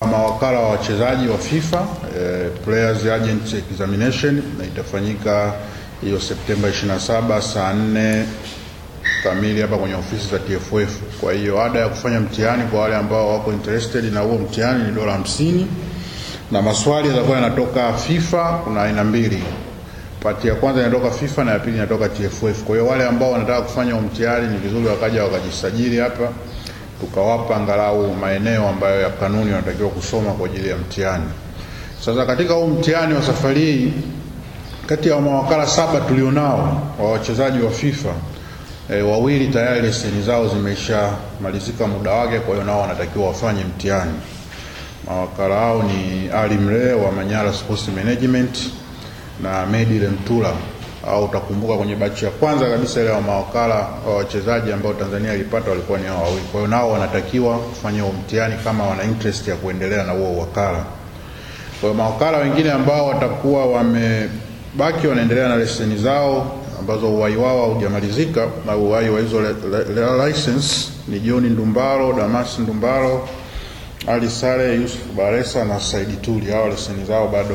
Mawakala wa wachezaji wa FIFA eh, Players Agent Examination na itafanyika hiyo Septemba 27 saa 4 kamili hapa kwenye ofisi za TFF. Kwa hiyo ada ya kufanya mtihani kwa wale ambao wako interested na huo mtihani ni dola hamsini na maswali yatakuwa yanatoka FIFA. Kuna aina mbili, pati ya kwanza inatoka FIFA na ya pili inatoka TFF. Kwa hiyo wale ambao wanataka kufanya mtihani ni vizuri wakaja wakajisajili hapa tukawapa angalau maeneo ambayo ya kanuni wanatakiwa kusoma kwa ajili ya mtihani. Sasa katika huu mtihani wa safari hii, kati ya mawakala saba tulionao wa wachezaji wa FIFA e, wawili tayari leseni zao zimeshamalizika muda wake, kwa hiyo nao wanatakiwa wafanye mtihani. Mawakala hao ni Ali Mre wa Manyara Sports Management na Medi Lemtula au utakumbuka kwenye bachi ya kwanza kabisa ile ya mawakala wa wachezaji ambao Tanzania ilipata walikuwa ni hao wawili. Kwa hiyo nao wanatakiwa kufanya huo mtihani kama wana interest ya kuendelea na huo uwakala. Kwa hiyo mawakala wengine ambao watakuwa wamebaki wanaendelea na leseni zao ambazo uwai wao haujamalizika na uwai wa hizo license ni John Ndumbaro, Damas Ndumbaro, Ali Sale, Yusuf Baresa na Saidi Tuli. Hao leseni zao bado